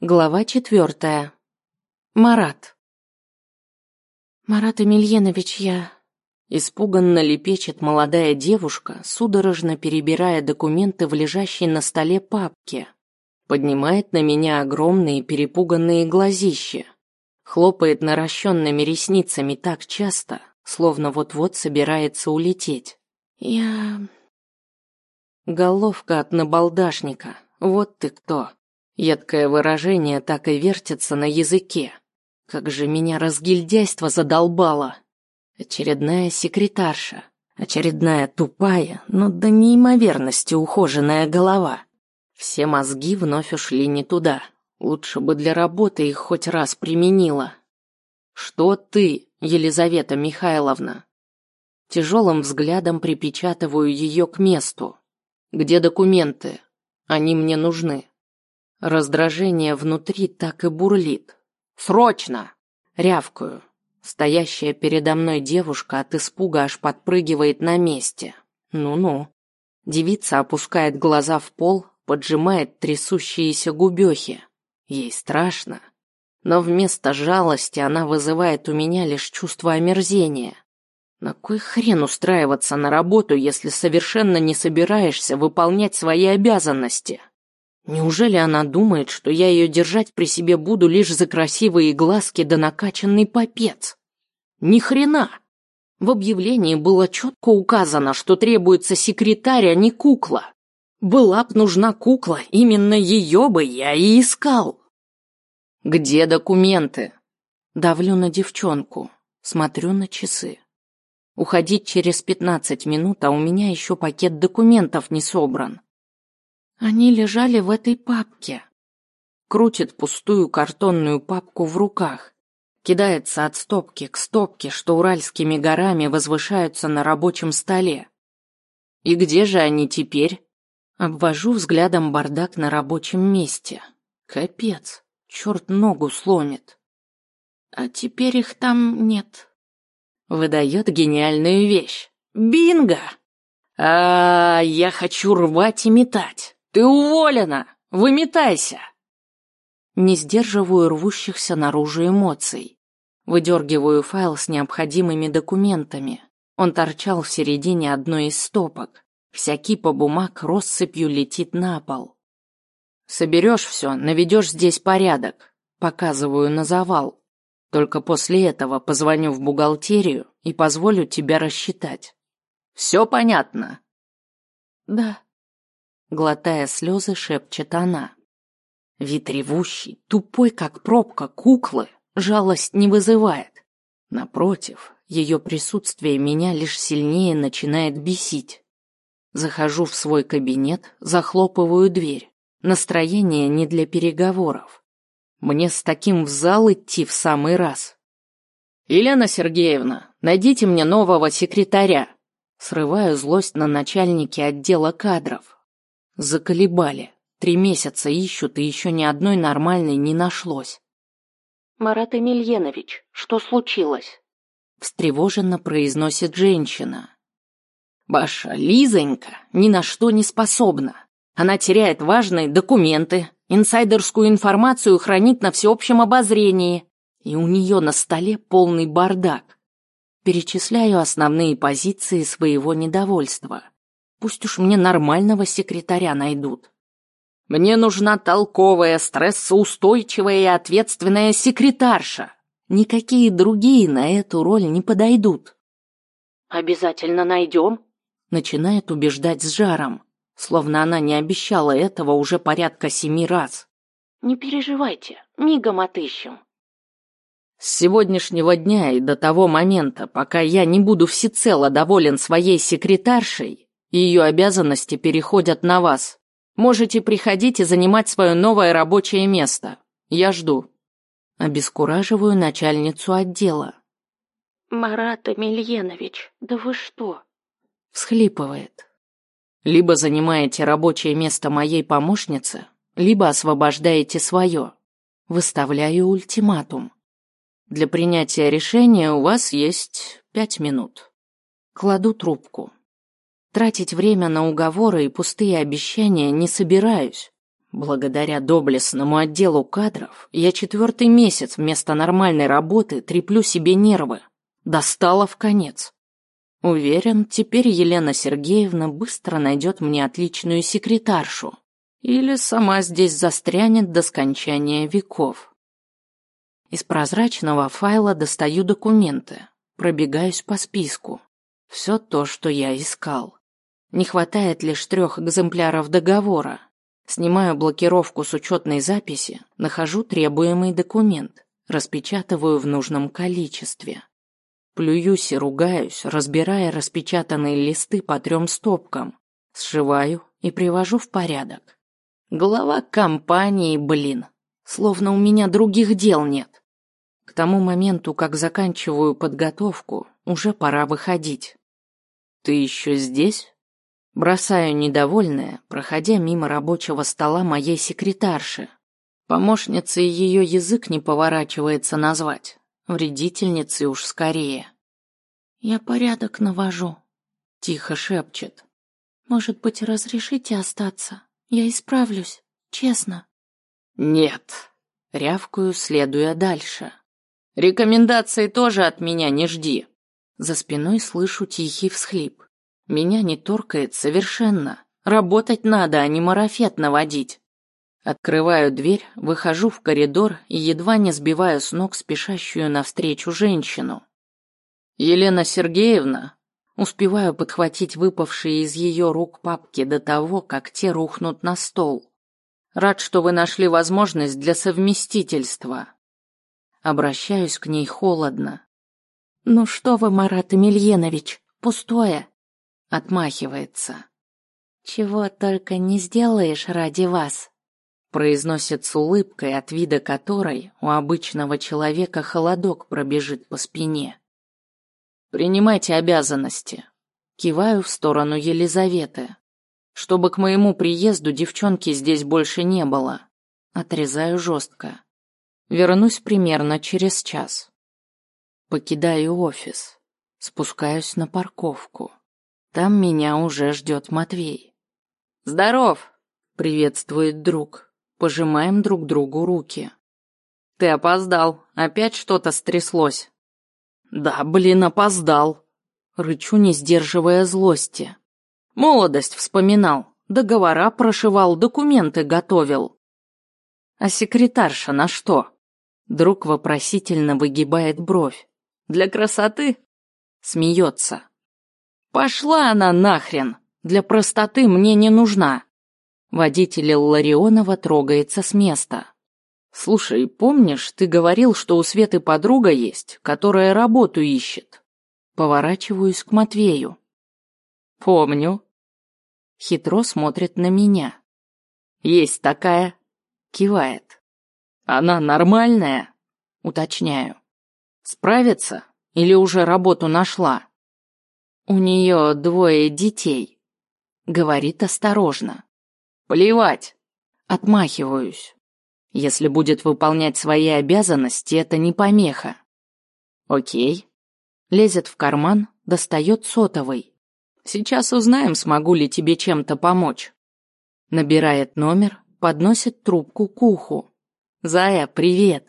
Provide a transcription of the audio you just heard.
Глава четвертая. Марат. «Марат Емельянович, я...» Испуганно лепечет молодая девушка, судорожно перебирая документы в лежащей на столе папке. Поднимает на меня огромные перепуганные глазища. Хлопает наращенными ресницами так часто, словно вот-вот собирается улететь. «Я...» Головка от набалдашника. Вот ты кто. Едкое выражение так и вертится на языке. Как же меня разгильдяйство задолбало. Очередная секретарша. Очередная тупая, но до неимоверности ухоженная голова. Все мозги вновь ушли не туда. Лучше бы для работы их хоть раз применила. Что ты, Елизавета Михайловна? Тяжелым взглядом припечатываю ее к месту. Где документы? Они мне нужны. Раздражение внутри так и бурлит. «Срочно!» Рявкаю. Стоящая передо мной девушка от испуга аж подпрыгивает на месте. Ну-ну. Девица опускает глаза в пол, поджимает трясущиеся губехи. Ей страшно. Но вместо жалости она вызывает у меня лишь чувство омерзения. На кой хрен устраиваться на работу, если совершенно не собираешься выполнять свои обязанности? Неужели она думает, что я ее держать при себе буду лишь за красивые глазки да накачанный попец? Ни хрена! В объявлении было четко указано, что требуется секретарь, а не кукла. Была б нужна кукла, именно ее бы я и искал. Где документы? Давлю на девчонку, смотрю на часы. Уходить через пятнадцать минут, а у меня еще пакет документов не собран. Они лежали в этой папке. Крутит пустую картонную папку в руках. Кидается от стопки к стопке, что уральскими горами возвышаются на рабочем столе. И где же они теперь? Обвожу взглядом бардак на рабочем месте. Капец, черт ногу сломит. А теперь их там нет. Выдает гениальную вещь. Бинго! А, я хочу рвать и метать. Ты уволена! Выметайся!» Не сдерживаю рвущихся наружу эмоций. Выдергиваю файл с необходимыми документами. Он торчал в середине одной из стопок. Вся кипа бумаг россыпью летит на пол. «Соберешь все, наведешь здесь порядок», — показываю на завал. Только после этого позвоню в бухгалтерию и позволю тебя рассчитать. Все понятно? Да. Глотая слезы, шепчет она. Вид тупой, как пробка куклы, жалость не вызывает. Напротив, ее присутствие меня лишь сильнее начинает бесить. Захожу в свой кабинет, захлопываю дверь. Настроение не для переговоров. Мне с таким в зал идти в самый раз. «Елена Сергеевна, найдите мне нового секретаря!» Срываю злость на начальнике отдела кадров. Заколебали. Три месяца ищут, и еще ни одной нормальной не нашлось. «Марат Емельянович, что случилось?» Встревоженно произносит женщина. «Ваша Лизонька ни на что не способна. Она теряет важные документы, инсайдерскую информацию хранит на всеобщем обозрении, и у нее на столе полный бардак. Перечисляю основные позиции своего недовольства. Пусть уж мне нормального секретаря найдут. Мне нужна толковая, стрессоустойчивая и ответственная секретарша. Никакие другие на эту роль не подойдут. Обязательно найдем. Начинает убеждать с жаром, словно она не обещала этого уже порядка семи раз. Не переживайте, мигом отыщем. С сегодняшнего дня и до того момента, пока я не буду всецело доволен своей секретаршей, ее обязанности переходят на вас. Можете приходить и занимать свое новое рабочее место. Я жду. Обескураживаю начальницу отдела. Марат Емельянович, да вы что? Всхлипывает. Либо занимаете рабочее место моей помощницы, либо освобождаете свое. Выставляю ультиматум. Для принятия решения у вас есть пять минут. Кладу трубку. Тратить время на уговоры и пустые обещания не собираюсь. Благодаря доблестному отделу кадров я четвертый месяц вместо нормальной работы треплю себе нервы. Достала в конец. Уверен, теперь Елена Сергеевна быстро найдет мне отличную секретаршу. Или сама здесь застрянет до скончания веков. Из прозрачного файла достаю документы, пробегаюсь по списку. Все то, что я искал. Не хватает лишь трех экземпляров договора. Снимаю блокировку с учетной записи, нахожу требуемый документ, распечатываю в нужном количестве. Плююсь и ругаюсь, разбирая распечатанные листы по трем стопкам, сшиваю и привожу в порядок. Глава компании, блин, словно у меня других дел нет. К тому моменту, как заканчиваю подготовку, уже пора выходить. «Ты еще здесь?» Бросаю недовольная, проходя мимо рабочего стола моей секретарши. Помощницы ее язык не поворачивается назвать. Вредительницей уж скорее. «Я порядок навожу», — тихо шепчет. «Может быть, разрешите остаться? Я исправлюсь, честно». «Нет», — рявкаю, следуя дальше. «Рекомендации тоже от меня не жди». За спиной слышу тихий всхлип. Меня не торкает совершенно. Работать надо, а не марафет наводить. Открываю дверь, выхожу в коридор и едва не сбиваю с ног спешащую навстречу женщину. Елена Сергеевна, успеваю подхватить выпавшие из ее рук папки до того, как те рухнут на стол. Рад, что вы нашли возможность для совместительства. Обращаюсь к ней холодно. Ну что вы, Марат Емельянович, пустое. Отмахивается. «Чего только не сделаешь ради вас», произносит с улыбкой, от вида которой у обычного человека холодок пробежит по спине. «Принимайте обязанности». Киваю в сторону Елизаветы. Чтобы к моему приезду девчонки здесь больше не было. Отрезаю жестко. Вернусь примерно через час. Покидаю офис. Спускаюсь на парковку. Там меня уже ждет Матвей. «Здоров!» — приветствует друг. Пожимаем друг другу руки. «Ты опоздал. Опять что-то стряслось?» «Да, блин, опоздал!» Рычу, не сдерживая злости. «Молодость вспоминал, договора прошивал, документы готовил». «А секретарша на что?» Друг вопросительно выгибает бровь. «Для красоты?» Смеется. Пошла она нахрен. Для простоты мне не нужна. Водитель Ларионова трогается с места. Слушай, помнишь, ты говорил, что у Светы подруга есть, которая работу ищет? Поворачиваюсь к Матвею. Помню. Хитро смотрит на меня. Есть такая. Кивает. Она нормальная? Уточняю. Справится? Или уже работу нашла? У нее двое детей. Говорит осторожно. Плевать. Отмахиваюсь. Если будет выполнять свои обязанности, это не помеха. Окей. Лезет в карман, достает сотовый. Сейчас узнаем, смогу ли тебе чем-то помочь. Набирает номер, подносит трубку к уху. Зая, привет.